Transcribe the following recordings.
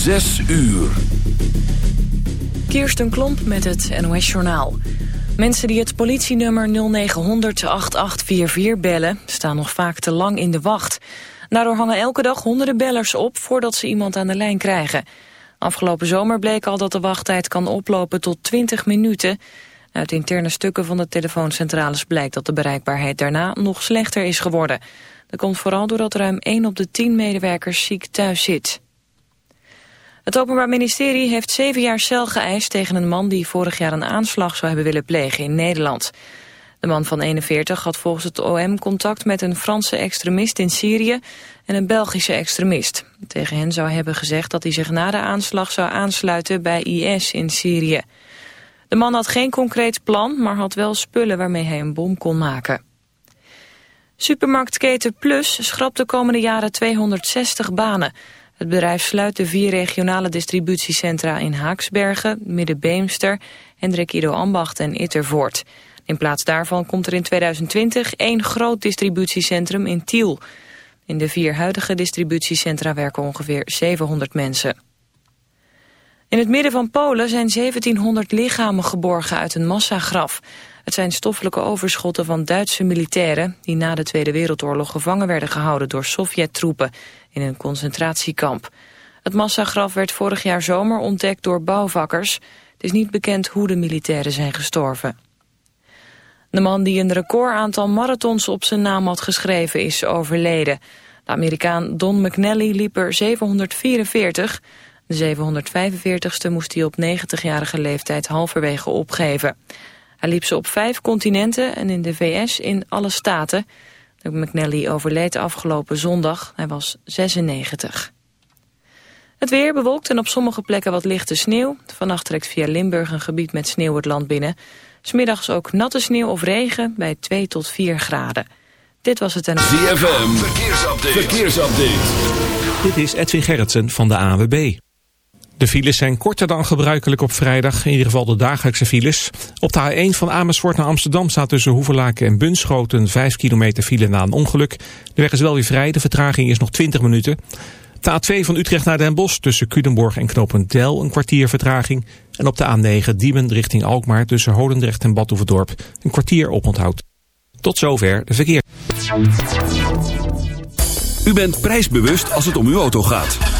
Zes uur. Kirsten Klomp met het NOS-journaal. Mensen die het politienummer 0900 8844 bellen... staan nog vaak te lang in de wacht. Daardoor hangen elke dag honderden bellers op... voordat ze iemand aan de lijn krijgen. Afgelopen zomer bleek al dat de wachttijd kan oplopen tot 20 minuten. Uit interne stukken van de telefooncentrales blijkt dat de bereikbaarheid daarna nog slechter is geworden. Dat komt vooral doordat ruim 1 op de 10 medewerkers ziek thuis zit. Het Openbaar Ministerie heeft zeven jaar cel geëist tegen een man die vorig jaar een aanslag zou hebben willen plegen in Nederland. De man van 41 had volgens het OM contact met een Franse extremist in Syrië en een Belgische extremist. Tegen hen zou hebben gezegd dat hij zich na de aanslag zou aansluiten bij IS in Syrië. De man had geen concreet plan, maar had wel spullen waarmee hij een bom kon maken. Supermarktketen Plus schrapt de komende jaren 260 banen. Het bedrijf sluit de vier regionale distributiecentra in Haaksbergen, Middenbeemster, Hendrik Ido Ambacht en Ittervoort. In plaats daarvan komt er in 2020 één groot distributiecentrum in Tiel. In de vier huidige distributiecentra werken ongeveer 700 mensen. In het midden van Polen zijn 1700 lichamen geborgen uit een massagraf. Het zijn stoffelijke overschotten van Duitse militairen... die na de Tweede Wereldoorlog gevangen werden gehouden door Sovjet-troepen in een concentratiekamp. Het massagraf werd vorig jaar zomer ontdekt door bouwvakkers. Het is niet bekend hoe de militairen zijn gestorven. De man die een recordaantal marathons op zijn naam had geschreven is overleden. De Amerikaan Don McNally liep er 744. De 745ste moest hij op 90-jarige leeftijd halverwege opgeven. Hij liep ze op vijf continenten en in de VS in alle staten. McNally overleed afgelopen zondag. Hij was 96. Het weer bewolkt en op sommige plekken wat lichte sneeuw. Vannacht trekt via Limburg een gebied met sneeuw het land binnen. Smiddags ook natte sneeuw of regen bij 2 tot 4 graden. Dit was het en... ZFM, verkeersupdate. verkeersupdate. Dit is Edwin Gerritsen van de AWB. De files zijn korter dan gebruikelijk op vrijdag, in ieder geval de dagelijkse files. Op de A1 van Amersfoort naar Amsterdam staat tussen Hoevelaken en Bunschoten 5 kilometer file na een ongeluk. De weg is wel weer vrij, de vertraging is nog 20 minuten. De A2 van Utrecht naar Den Bosch tussen Culemborg en Knopendel een kwartier vertraging. En op de A9 Diemen richting Alkmaar tussen Holendrecht en Badhoevedorp een kwartier oponthoud. Tot zover de verkeer. U bent prijsbewust als het om uw auto gaat.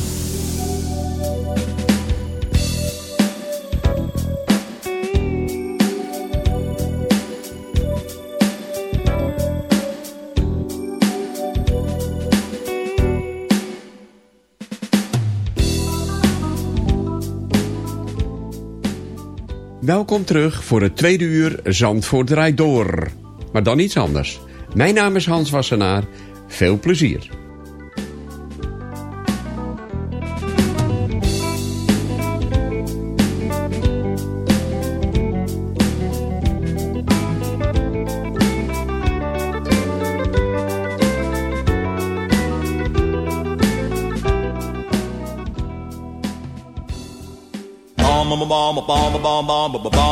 Welkom terug voor het tweede uur Zandvoort draait door. Maar dan iets anders. Mijn naam is Hans Wassenaar. Veel plezier.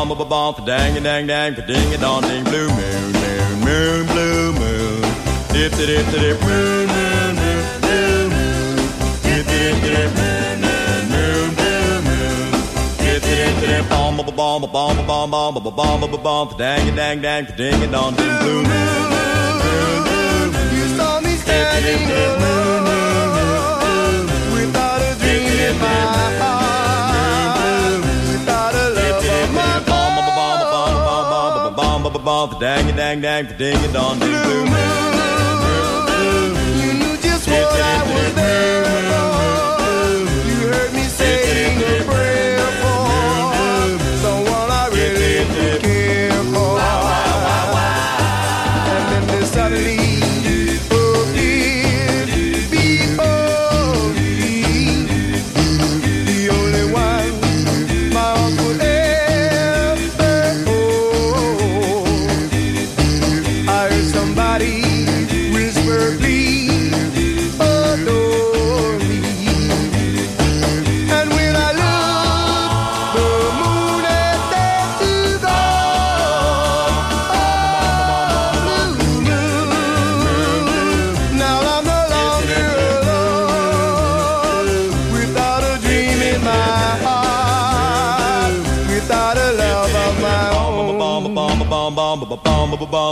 bum ba bum ba dang a dang dang ba ding a dong ding blue moon moon moon blue moon dip dip dip dip moon moon moon blue moon dip dip dip moon moon moon blue moon dip dip dip bum ba ba ba ba ba ba dang a dang dang ba ding a dong ding blue moon moon moon you saw me standing alone without a dream in my bum, for dang, dang, dang, for ding, a dong, ding, blue moon. You knew just what I was there for. You heard me saying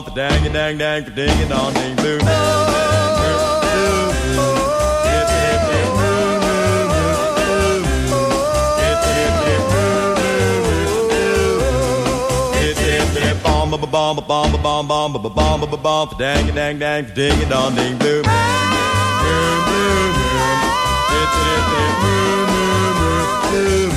bum, bum, bum, for dang, dang, dang, for ding, a dong, bum, bum, bum, bum, bum, bum, bum, bum, bum, for dang, dang, dang, ding, a dong, ding, bom, bom, bom, bom, bom, bom, bom,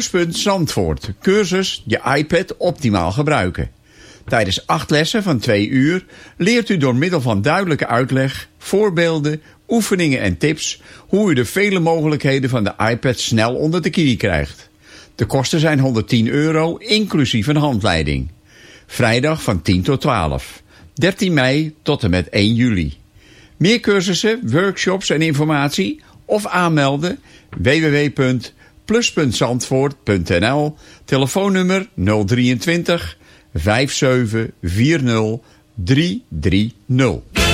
Pluspunt Zandvoort. Cursus je iPad optimaal gebruiken. Tijdens acht lessen van twee uur leert u door middel van duidelijke uitleg, voorbeelden, oefeningen en tips hoe u de vele mogelijkheden van de iPad snel onder de knie krijgt. De kosten zijn 110 euro, inclusief een handleiding. Vrijdag van 10 tot 12. 13 mei tot en met 1 juli. Meer cursussen, workshops en informatie of aanmelden www.plus.zandvoort.nl Telefoonnummer 023 5740 330.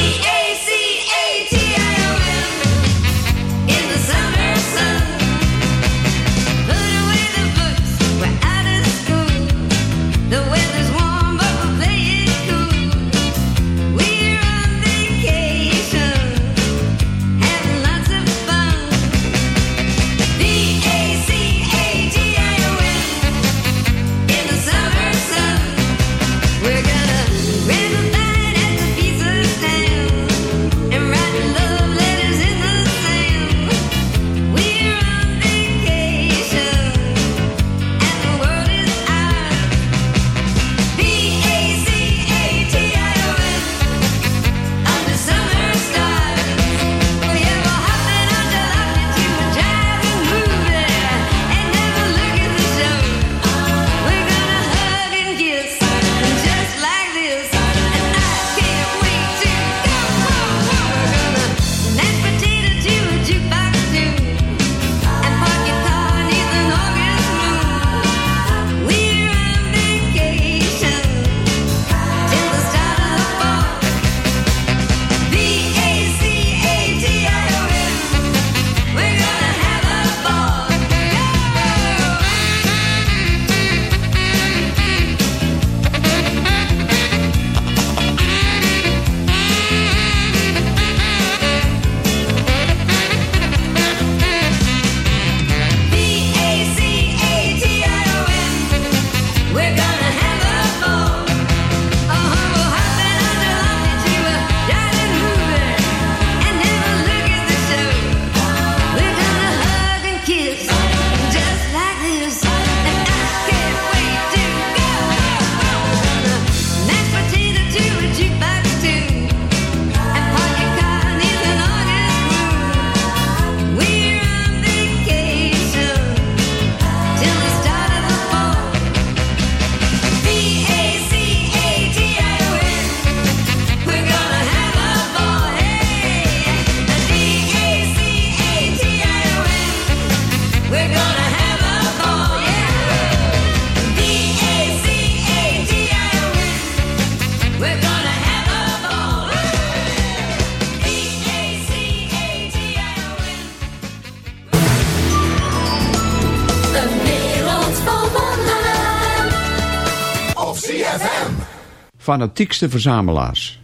Fanatiekste verzamelaars.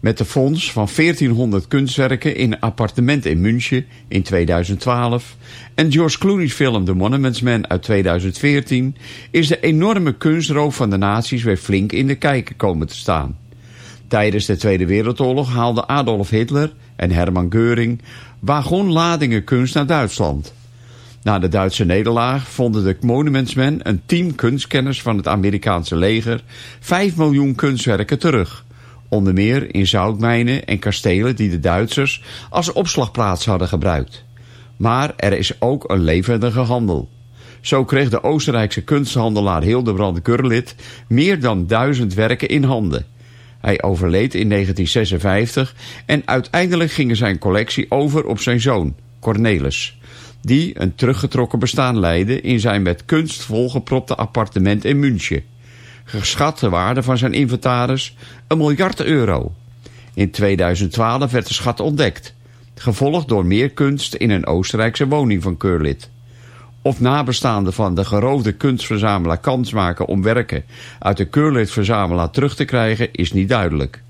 Met de fonds van 1400 kunstwerken in een appartement in München in 2012 en George Clooney's film The Monuments Man uit 2014 is de enorme kunstroof van de nazi's weer flink in de kijker komen te staan. Tijdens de Tweede Wereldoorlog haalden Adolf Hitler en Hermann Göring wagonladingen kunst naar Duitsland. Na de Duitse nederlaag vonden de Monumentsmen, een team kunstkenners van het Amerikaanse leger, 5 miljoen kunstwerken terug. Onder meer in zoutmijnen en kastelen die de Duitsers als opslagplaats hadden gebruikt. Maar er is ook een levendige handel. Zo kreeg de Oostenrijkse kunsthandelaar Hildebrand Gurlit meer dan duizend werken in handen. Hij overleed in 1956 en uiteindelijk ging zijn collectie over op zijn zoon, Cornelis, die een teruggetrokken bestaan leidde in zijn met kunst volgepropte appartement in München. Geschatte waarde van zijn inventaris een miljard euro. In 2012 werd de schat ontdekt, gevolgd door meer kunst in een Oostenrijkse woning van Curlit. Of nabestaanden van de geroofde kunstverzamelaar kans maken om werken uit de Curlit-verzamelaar terug te krijgen is niet duidelijk.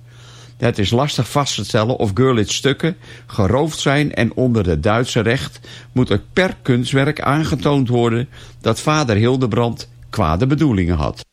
Het is lastig vast te stellen of Gurlit's stukken geroofd zijn en onder de Duitse recht moet er per kunstwerk aangetoond worden dat vader Hildebrand kwade bedoelingen had.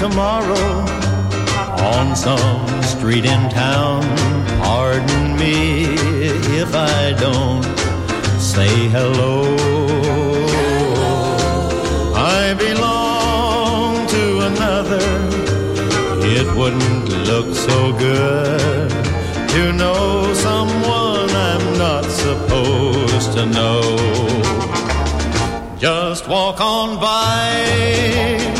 Tomorrow on some street in town, pardon me if I don't say hello. I belong to another. It wouldn't look so good to know someone I'm not supposed to know. Just walk on by,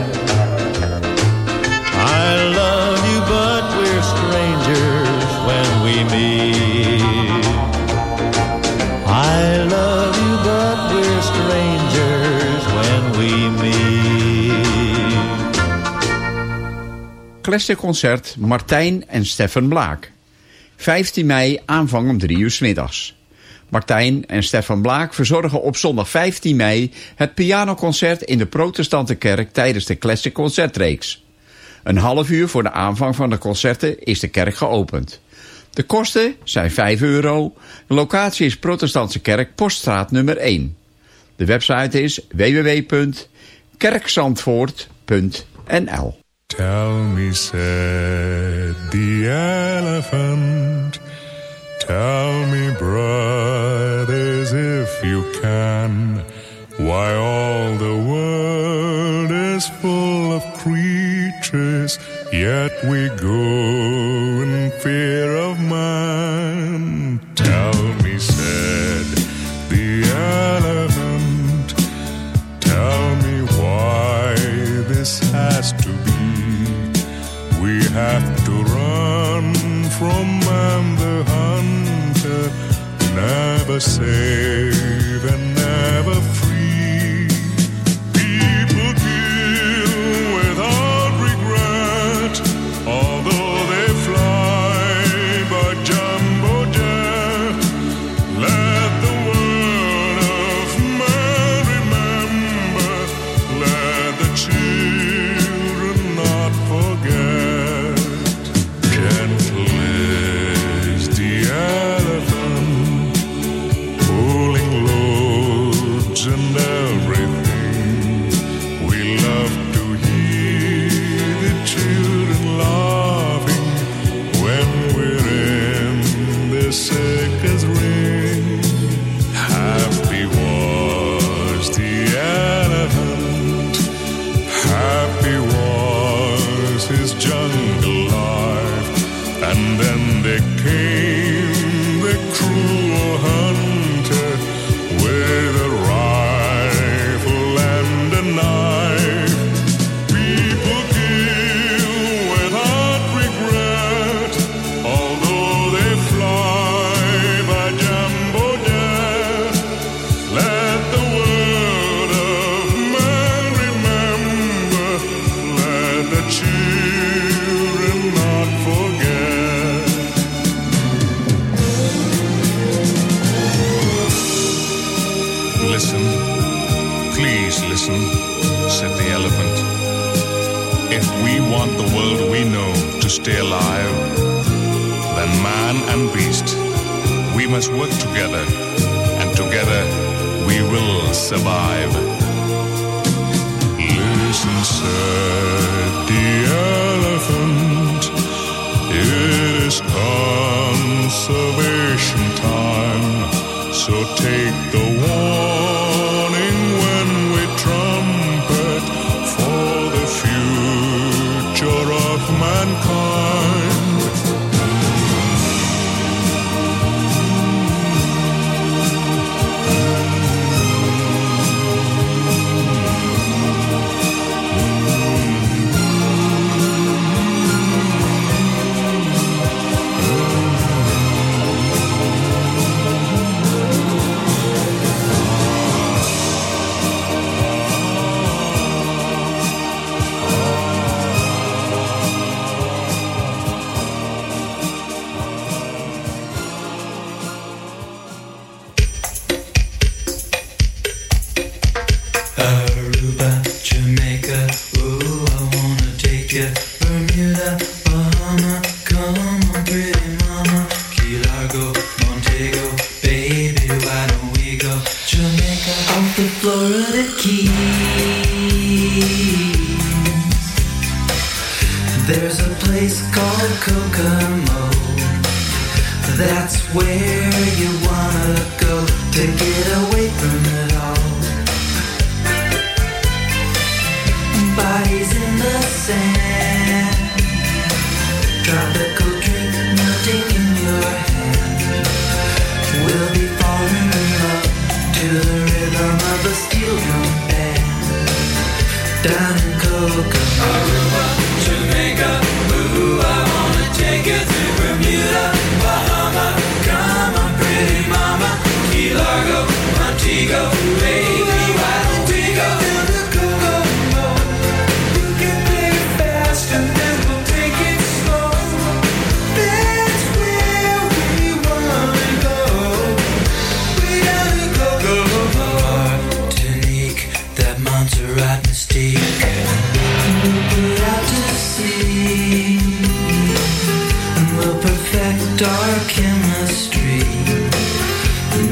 Classic Concert Martijn en Stefan Blaak. 15 mei aanvang om 3 uur 's middags. Martijn en Stefan Blaak verzorgen op zondag 15 mei het pianoconcert in de protestante kerk tijdens de Classic Concertreeks. Een half uur voor de aanvang van de concerten is de kerk geopend. De kosten zijn 5 euro. De locatie is Protestantse Kerk, Poststraat nummer 1. De website is www.kerkzandvoort.nl Tell me, said the elephant. Tell me, brothers, if you can, why all the world is full of creatures, yet we go in fear of man. Tell have to run from man the hunter, never safe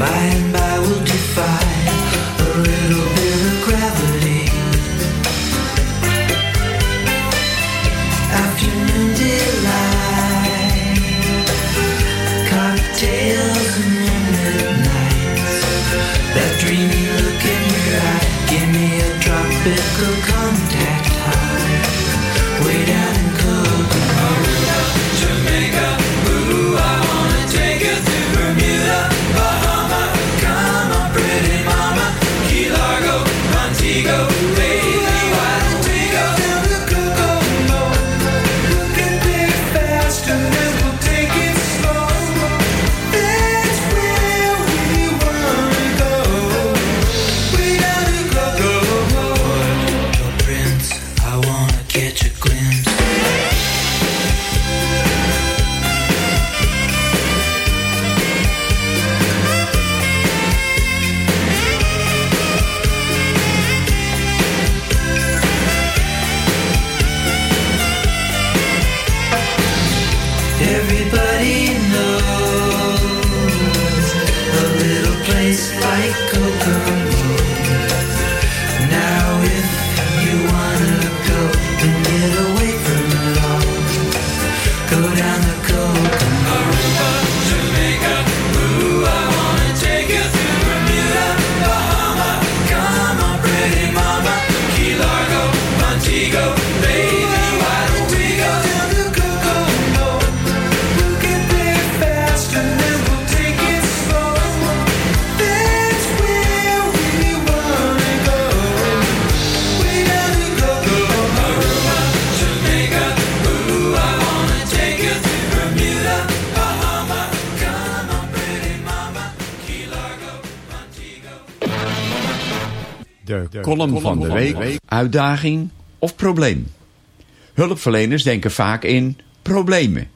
By and by we'll defy a riddle. Column van de week, uitdaging of probleem. Hulpverleners denken vaak in problemen.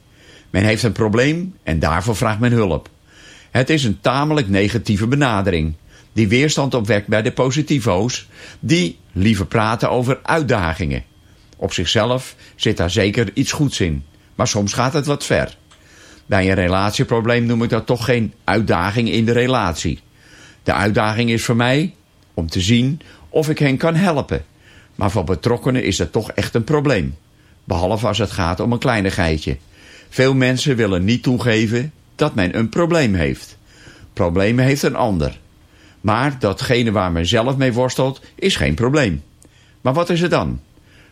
Men heeft een probleem en daarvoor vraagt men hulp. Het is een tamelijk negatieve benadering, die weerstand opwekt bij de positivo's, die liever praten over uitdagingen. Op zichzelf zit daar zeker iets goeds in, maar soms gaat het wat ver. Bij een relatieprobleem noem ik dat toch geen uitdaging in de relatie. De uitdaging is voor mij om te zien of ik hen kan helpen. Maar voor betrokkenen is dat toch echt een probleem. Behalve als het gaat om een kleinigheidje. Veel mensen willen niet toegeven dat men een probleem heeft. Problemen heeft een ander. Maar datgene waar men zelf mee worstelt is geen probleem. Maar wat is het dan?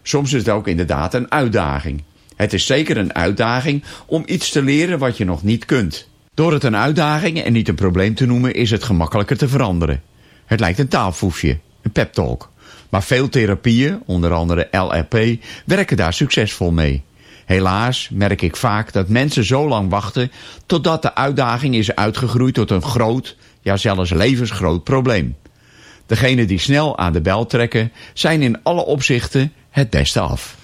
Soms is het ook inderdaad een uitdaging. Het is zeker een uitdaging om iets te leren wat je nog niet kunt. Door het een uitdaging en niet een probleem te noemen is het gemakkelijker te veranderen. Het lijkt een taalfoefje, een pep talk. Maar veel therapieën, onder andere LRP, werken daar succesvol mee. Helaas merk ik vaak dat mensen zo lang wachten totdat de uitdaging is uitgegroeid tot een groot, ja zelfs levensgroot probleem. Degenen die snel aan de bel trekken zijn in alle opzichten het beste af.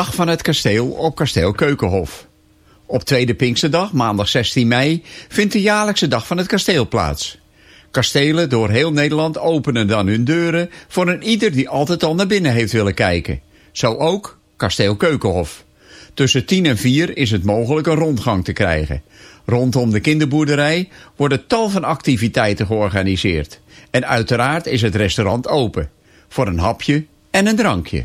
dag van het kasteel op kasteel Keukenhof. Op tweede Pinksterdag, maandag 16 mei, vindt de jaarlijkse dag van het kasteel plaats. Kastelen door heel Nederland openen dan hun deuren voor een ieder die altijd al naar binnen heeft willen kijken. Zo ook kasteel Keukenhof. Tussen 10 en 4 is het mogelijk een rondgang te krijgen. Rondom de kinderboerderij worden tal van activiteiten georganiseerd. En uiteraard is het restaurant open. Voor een hapje en een drankje.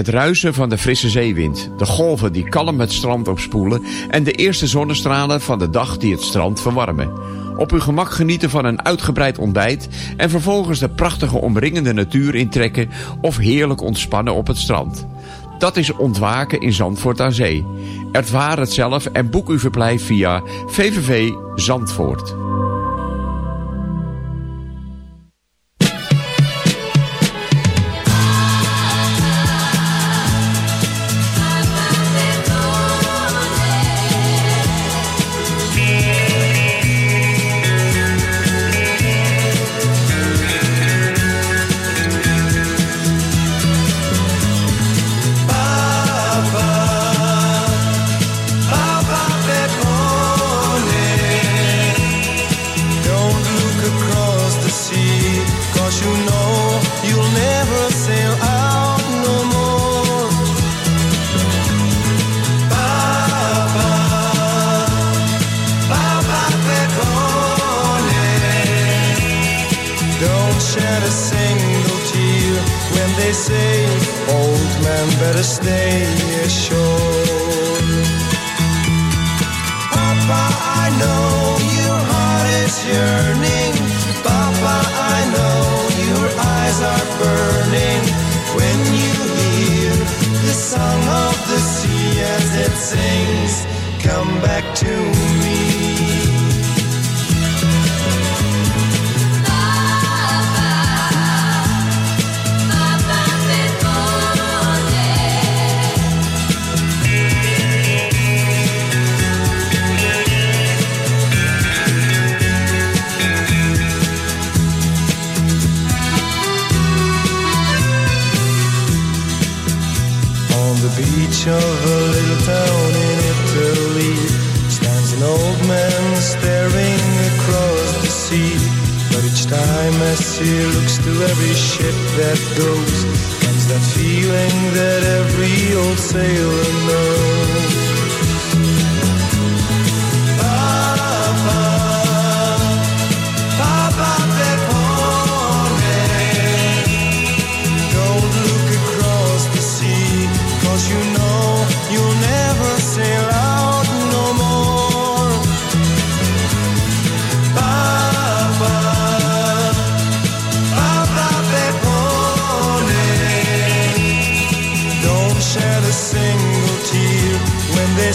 Het ruisen van de frisse zeewind, de golven die kalm het strand opspoelen en de eerste zonnestralen van de dag die het strand verwarmen. Op uw gemak genieten van een uitgebreid ontbijt en vervolgens de prachtige omringende natuur intrekken of heerlijk ontspannen op het strand. Dat is ontwaken in Zandvoort aan Zee. Ervaar het zelf en boek uw verblijf via VVV Zandvoort.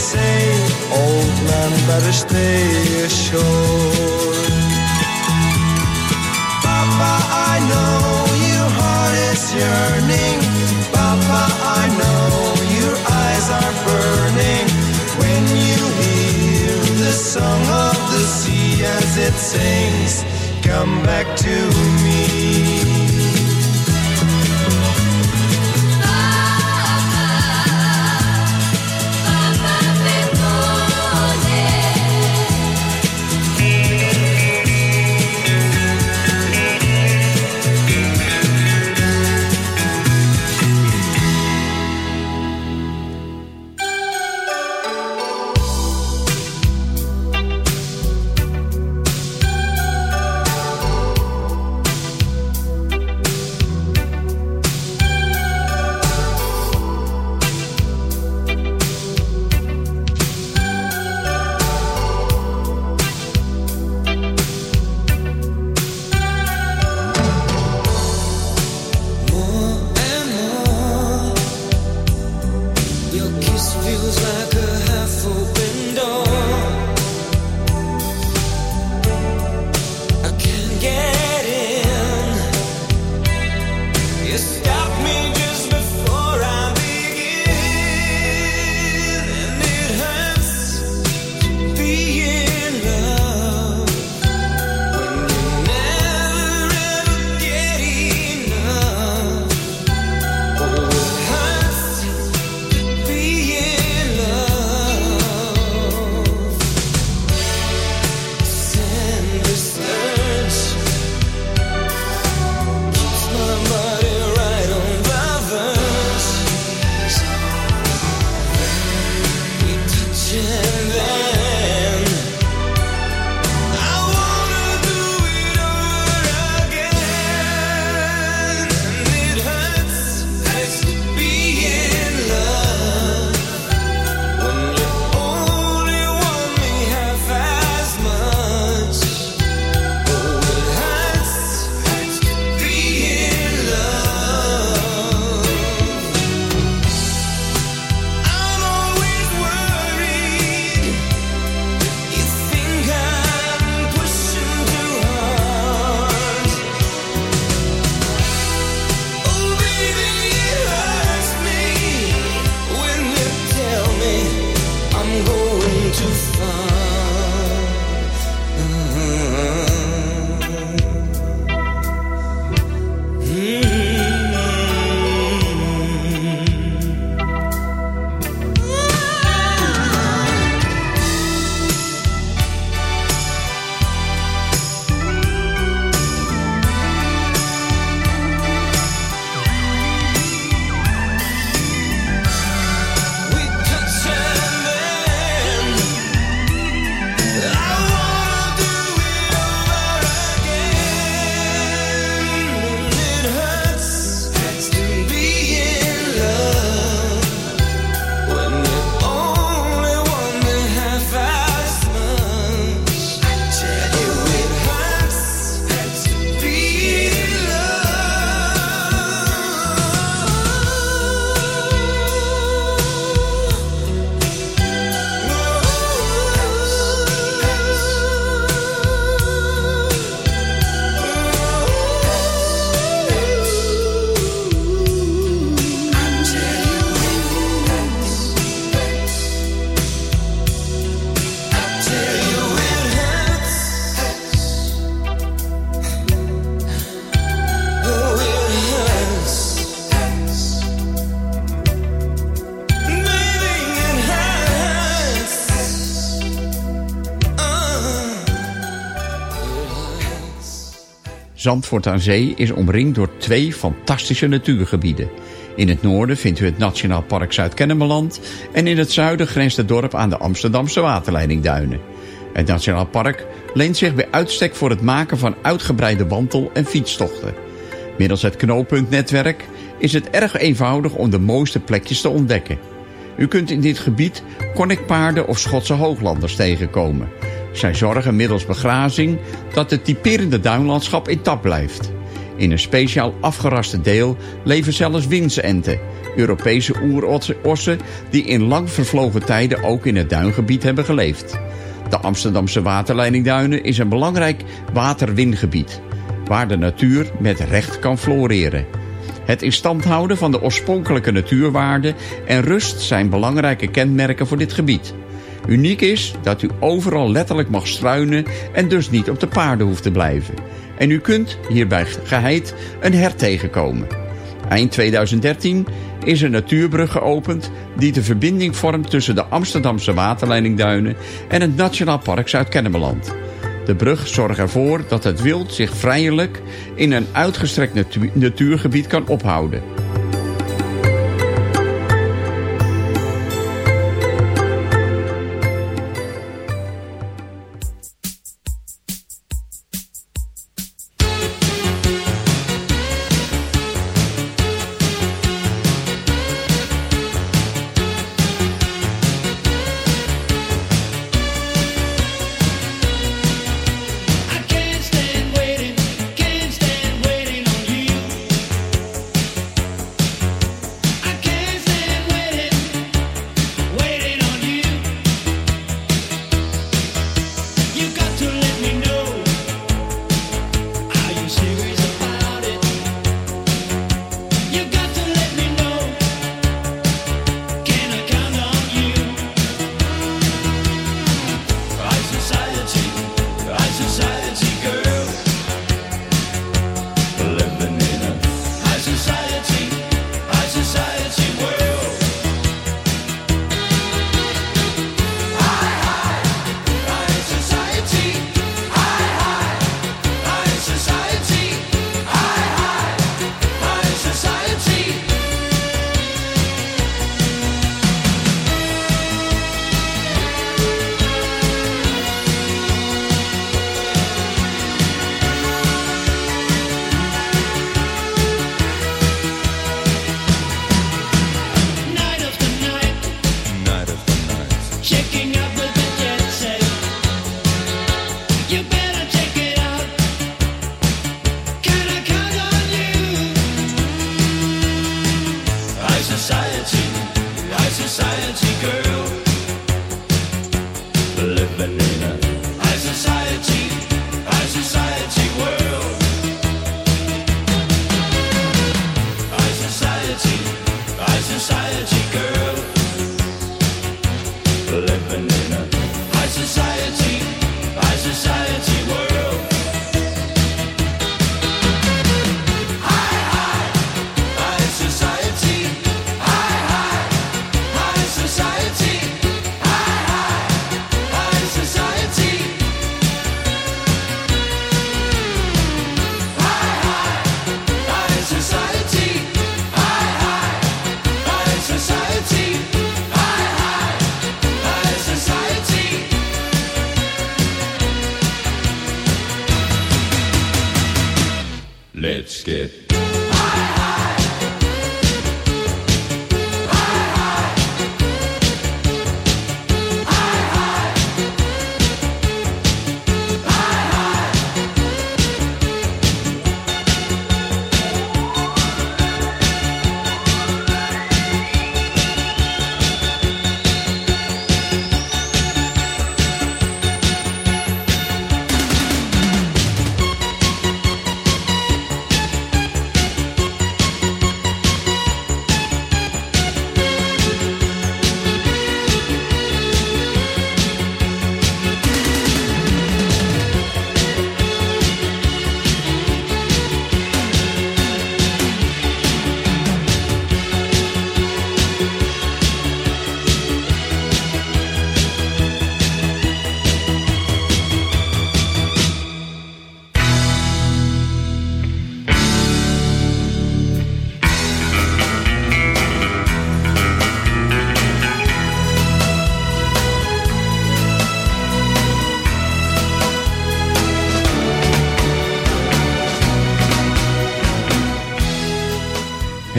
say old man better stay ashore. Papa I know your heart is yearning. Papa I know your eyes are burning. When you hear the song of the sea as it sings come back to me. Zandvoort aan Zee is omringd door twee fantastische natuurgebieden. In het noorden vindt u het Nationaal Park Zuid-Kennemerland... en in het zuiden grenst het dorp aan de Amsterdamse waterleidingduinen. Het Nationaal Park leent zich bij uitstek voor het maken van uitgebreide wandel- en fietstochten. Middels het knooppuntnetwerk is het erg eenvoudig om de mooiste plekjes te ontdekken. U kunt in dit gebied connectpaarden of Schotse hooglanders tegenkomen. Zij zorgen middels begrazing dat het typerende duinlandschap intact blijft. In een speciaal afgeraste deel leven zelfs windsenten, Europese oerossen die in lang vervlogen tijden ook in het duingebied hebben geleefd. De Amsterdamse waterleidingduinen is een belangrijk waterwingebied, waar de natuur met recht kan floreren. Het in stand houden van de oorspronkelijke natuurwaarden en rust zijn belangrijke kenmerken voor dit gebied. Uniek is dat u overal letterlijk mag struinen en dus niet op de paarden hoeft te blijven. En u kunt hierbij geheid een hert tegenkomen. Eind 2013 is een natuurbrug geopend die de verbinding vormt tussen de Amsterdamse waterleidingduinen en het Nationaal Park Zuid-Kennemerland. De brug zorgt ervoor dat het wild zich vrijelijk in een uitgestrekt natu- natuurgebied kan ophouden.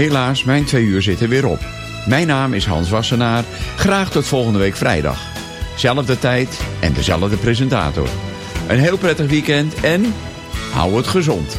Helaas, mijn twee uur zitten weer op. Mijn naam is Hans Wassenaar. Graag tot volgende week vrijdag. Zelfde tijd en dezelfde presentator. Een heel prettig weekend en hou het gezond.